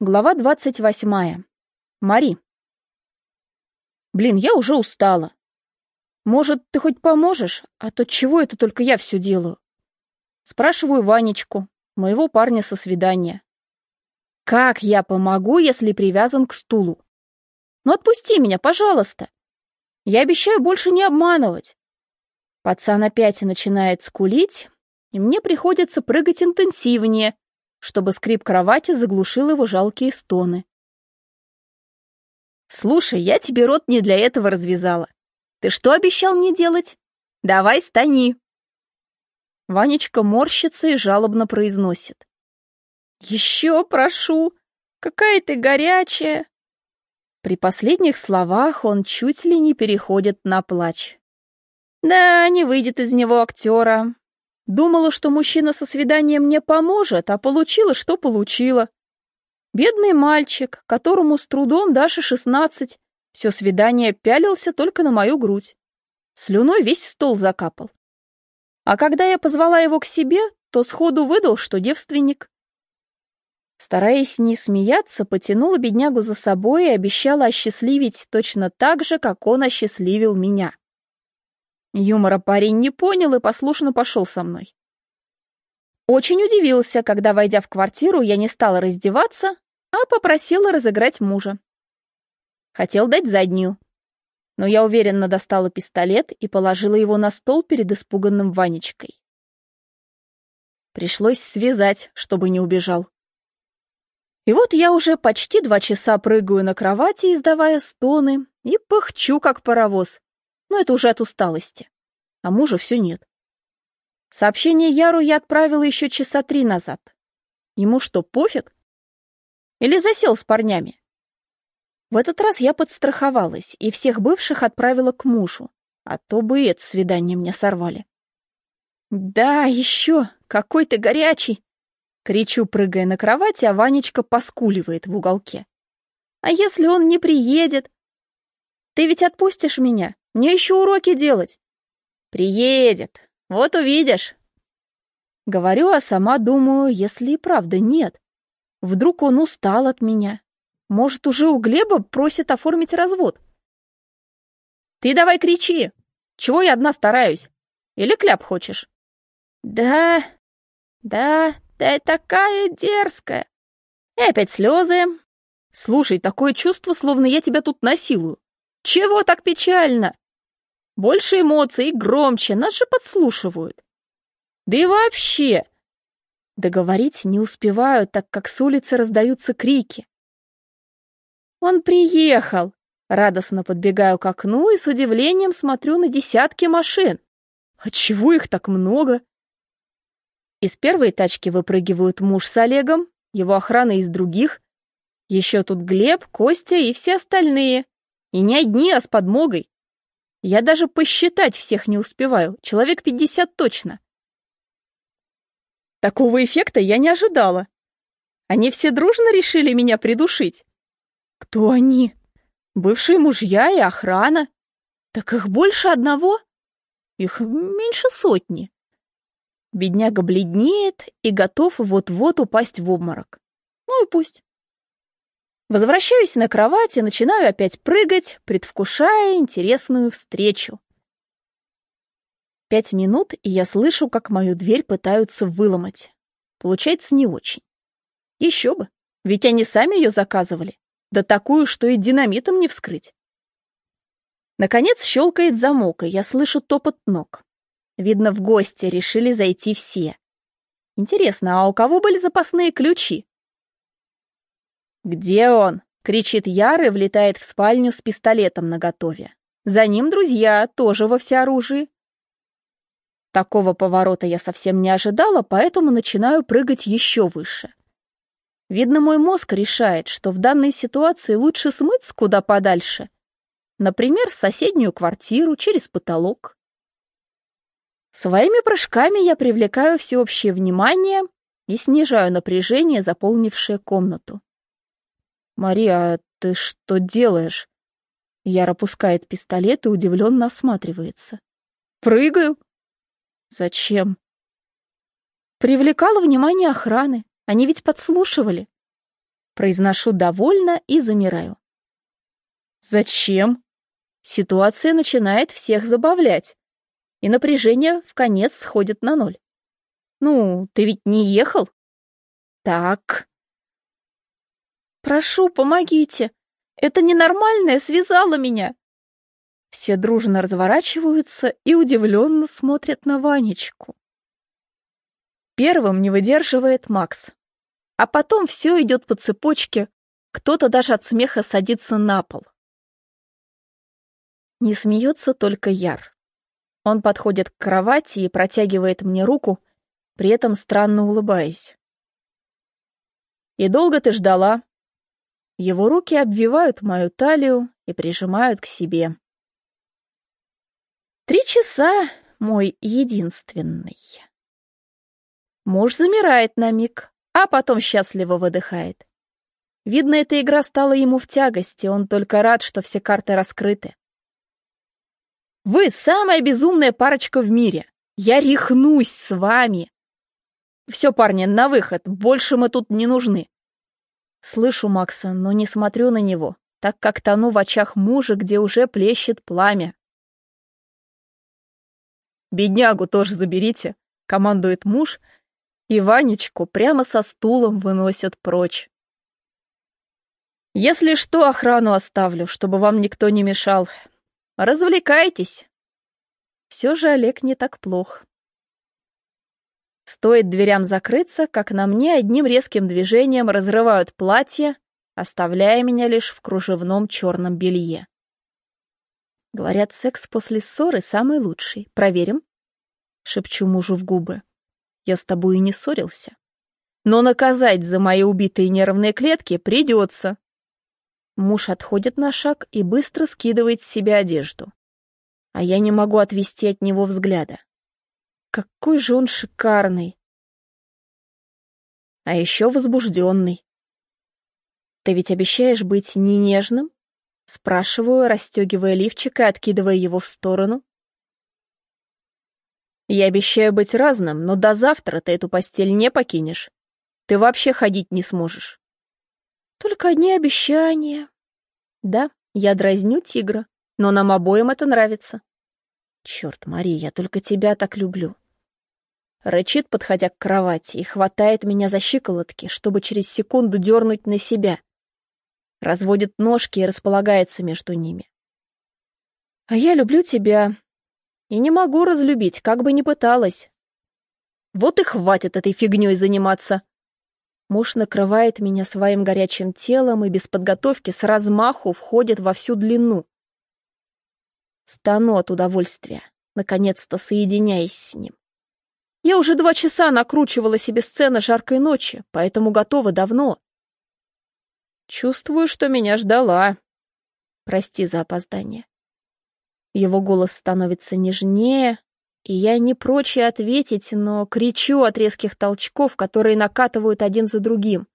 Глава двадцать восьмая. Мари. Блин, я уже устала. Может, ты хоть поможешь? А то чего это только я все делаю? Спрашиваю Ванечку, моего парня со свидания. Как я помогу, если привязан к стулу? Ну отпусти меня, пожалуйста. Я обещаю больше не обманывать. Пацан опять начинает скулить, и мне приходится прыгать интенсивнее, чтобы скрип кровати заглушил его жалкие стоны. «Слушай, я тебе рот не для этого развязала. Ты что обещал мне делать? Давай стани!» Ванечка морщится и жалобно произносит. «Еще прошу! Какая ты горячая!» При последних словах он чуть ли не переходит на плач. Да, не выйдет из него актера. Думала, что мужчина со свиданием мне поможет, а получила, что получила. Бедный мальчик, которому с трудом даже шестнадцать, все свидание пялился только на мою грудь. Слюной весь стол закапал. А когда я позвала его к себе, то сходу выдал, что девственник. Стараясь не смеяться, потянула беднягу за собой и обещала осчастливить точно так же, как он осчастливил меня. Юмора парень не понял и послушно пошел со мной. Очень удивился, когда, войдя в квартиру, я не стала раздеваться, а попросила разыграть мужа. Хотел дать заднюю, но я уверенно достала пистолет и положила его на стол перед испуганным Ванечкой. Пришлось связать, чтобы не убежал. И вот я уже почти два часа прыгаю на кровати, издавая стоны, и пыхчу, как паровоз, но это уже от усталости. А мужа все нет. Сообщение Яру я отправила еще часа три назад. Ему что, пофиг? Или засел с парнями? В этот раз я подстраховалась и всех бывших отправила к мужу, а то бы и это свидание мне сорвали. «Да, еще! Какой ты горячий!» Кричу, прыгая на кровати, а Ванечка поскуливает в уголке. «А если он не приедет? Ты ведь отпустишь меня? Мне еще уроки делать. Приедет. Вот увидишь. Говорю, а сама думаю, если и правда нет. Вдруг он устал от меня. Может, уже у Глеба просит оформить развод. Ты давай кричи. Чего я одна стараюсь? Или кляп хочешь? Да, да, да такая дерзкая. И опять слезы. Слушай, такое чувство, словно я тебя тут насилую. Чего так печально? Больше эмоций громче, нас же подслушивают. Да и вообще... Договорить не успеваю, так как с улицы раздаются крики. «Он приехал!» Радостно подбегаю к окну и с удивлением смотрю на десятки машин. Отчего их так много? Из первой тачки выпрыгивают муж с Олегом, его охрана из других. Еще тут Глеб, Костя и все остальные. И не одни, а с подмогой. Я даже посчитать всех не успеваю, человек пятьдесят точно. Такого эффекта я не ожидала. Они все дружно решили меня придушить. Кто они? Бывшие мужья и охрана. Так их больше одного? Их меньше сотни. Бедняга бледнеет и готов вот-вот упасть в обморок. Ну и пусть. Возвращаюсь на кровать и начинаю опять прыгать, предвкушая интересную встречу. Пять минут, и я слышу, как мою дверь пытаются выломать. Получается не очень. Еще бы, ведь они сами ее заказывали. Да такую, что и динамитом не вскрыть. Наконец щелкает замок, и я слышу топот ног. Видно, в гости решили зайти все. Интересно, а у кого были запасные ключи? «Где он?» — кричит Яр и влетает в спальню с пистолетом наготове. За ним друзья, тоже во всеоружии. Такого поворота я совсем не ожидала, поэтому начинаю прыгать еще выше. Видно, мой мозг решает, что в данной ситуации лучше смыться куда подальше. Например, в соседнюю квартиру, через потолок. Своими прыжками я привлекаю всеобщее внимание и снижаю напряжение, заполнившее комнату. «Мария, а ты что делаешь?» Яра пускает пистолет и удивленно осматривается. «Прыгаю». «Зачем?» Привлекала внимание охраны. Они ведь подслушивали. Произношу довольно и замираю. Зачем? Ситуация начинает всех забавлять, и напряжение в конец сходит на ноль. Ну, ты ведь не ехал? Так. Прошу, помогите. Это ненормальное связало меня. Все дружно разворачиваются и удивленно смотрят на Ванечку. Первым не выдерживает Макс. А потом все идет по цепочке, кто-то даже от смеха садится на пол. Не смеется только Яр. Он подходит к кровати и протягивает мне руку, при этом странно улыбаясь. «И долго ты ждала?» Его руки обвивают мою талию и прижимают к себе. «Три часа, мой единственный». Муж замирает на миг, а потом счастливо выдыхает. Видно, эта игра стала ему в тягости, он только рад, что все карты раскрыты. Вы самая безумная парочка в мире. Я рехнусь с вами. Все, парни, на выход, больше мы тут не нужны. Слышу Макса, но не смотрю на него, так как тону в очах мужа, где уже плещет пламя. «Беднягу тоже заберите», — командует муж, и Ванечку прямо со стулом выносят прочь. «Если что, охрану оставлю, чтобы вам никто не мешал. Развлекайтесь. Все же Олег не так плох. Стоит дверям закрыться, как на мне одним резким движением разрывают платье, оставляя меня лишь в кружевном черном белье. Говорят, секс после ссоры самый лучший. Проверим? Шепчу мужу в губы. Я с тобой и не ссорился. Но наказать за мои убитые нервные клетки придется. Муж отходит на шаг и быстро скидывает с себя одежду. А я не могу отвести от него взгляда. Какой же он шикарный! А еще возбужденный. Ты ведь обещаешь быть не нежным? Спрашиваю, расстегивая лифчик и откидывая его в сторону. Я обещаю быть разным, но до завтра ты эту постель не покинешь. Ты вообще ходить не сможешь. Только одни обещания. Да, я дразню тигра, но нам обоим это нравится. Черт, Мария, я только тебя так люблю. Рычит, подходя к кровати, и хватает меня за щиколотки, чтобы через секунду дернуть на себя. Разводит ножки и располагается между ними. А я люблю тебя. И не могу разлюбить, как бы ни пыталась. Вот и хватит этой фигней заниматься. Муж накрывает меня своим горячим телом и без подготовки с размаху входит во всю длину. Стану от удовольствия, наконец-то соединяясь с ним. Я уже два часа накручивала себе сцены жаркой ночи, поэтому готова давно. Чувствую, что меня ждала. Прости за опоздание. Его голос становится нежнее, и я не прочь ответить, но кричу от резких толчков, которые накатывают один за другим.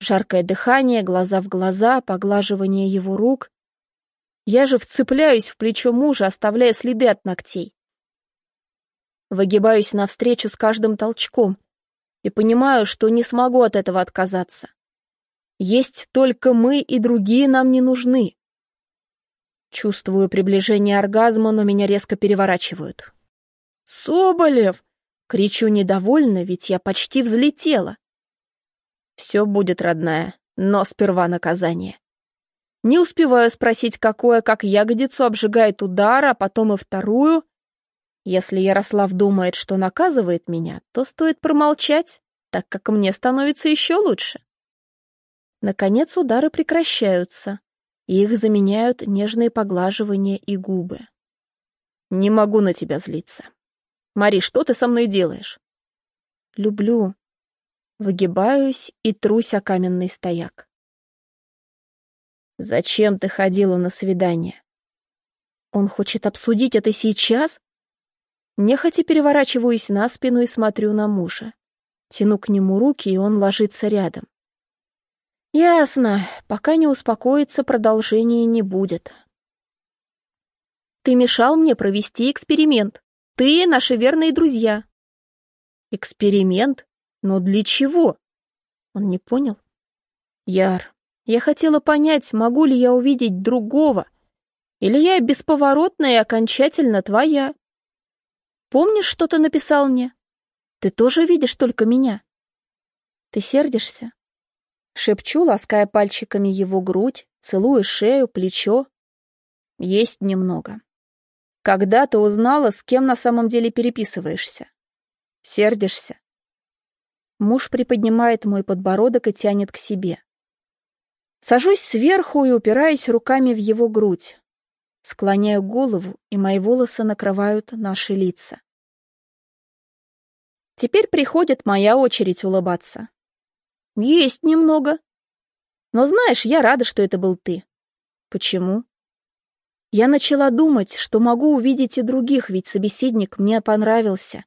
Жаркое дыхание, глаза в глаза, поглаживание его рук. Я же вцепляюсь в плечо мужа, оставляя следы от ногтей. Выгибаюсь навстречу с каждым толчком и понимаю, что не смогу от этого отказаться. Есть только мы, и другие нам не нужны. Чувствую приближение оргазма, но меня резко переворачивают. «Соболев!» — кричу недовольно, ведь я почти взлетела. «Все будет, родная, но сперва наказание». Не успеваю спросить, какое, как ягодицу обжигает удар, а потом и вторую. Если Ярослав думает, что наказывает меня, то стоит промолчать, так как мне становится еще лучше. Наконец удары прекращаются и их заменяют нежные поглаживания и губы. «Не могу на тебя злиться. Мари, что ты со мной делаешь?» «Люблю». Выгибаюсь и трусь о каменный стояк. «Зачем ты ходила на свидание?» «Он хочет обсудить это сейчас?» Нехотя переворачиваюсь на спину и смотрю на мужа. Тяну к нему руки, и он ложится рядом. Ясно. Пока не успокоится, продолжения не будет. Ты мешал мне провести эксперимент. Ты наши верные друзья. Эксперимент? Но для чего? Он не понял. Яр, я хотела понять, могу ли я увидеть другого, или я бесповоротно и окончательно твоя. Помнишь, что ты написал мне? Ты тоже видишь только меня. Ты сердишься? Шепчу, лаская пальчиками его грудь, целую шею, плечо. Есть немного. Когда ты узнала, с кем на самом деле переписываешься? Сердишься? Муж приподнимает мой подбородок и тянет к себе. Сажусь сверху и упираюсь руками в его грудь. Склоняю голову, и мои волосы накрывают наши лица. Теперь приходит моя очередь улыбаться. Есть немного. Но знаешь, я рада, что это был ты. Почему? Я начала думать, что могу увидеть и других, ведь собеседник мне понравился.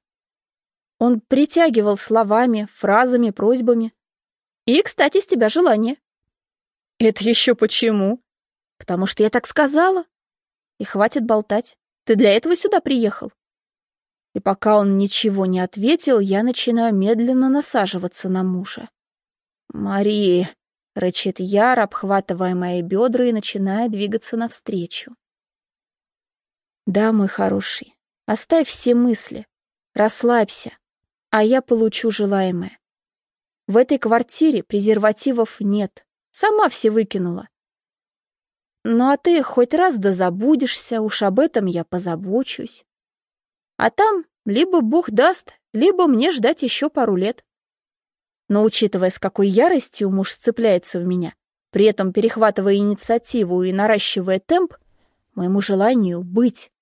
Он притягивал словами, фразами, просьбами. И, кстати, с тебя желание. Это еще почему? Потому что я так сказала. И хватит болтать. Ты для этого сюда приехал. И пока он ничего не ответил, я начинаю медленно насаживаться на мужа. «Мари!» — рычит Яр, обхватывая мои бедра и начиная двигаться навстречу. «Да, мой хороший, оставь все мысли, расслабься, а я получу желаемое. В этой квартире презервативов нет, сама все выкинула. Ну а ты хоть раз да забудешься, уж об этом я позабочусь. А там либо Бог даст, либо мне ждать еще пару лет. Но учитывая, с какой яростью муж сцепляется в меня, при этом перехватывая инициативу и наращивая темп, моему желанию быть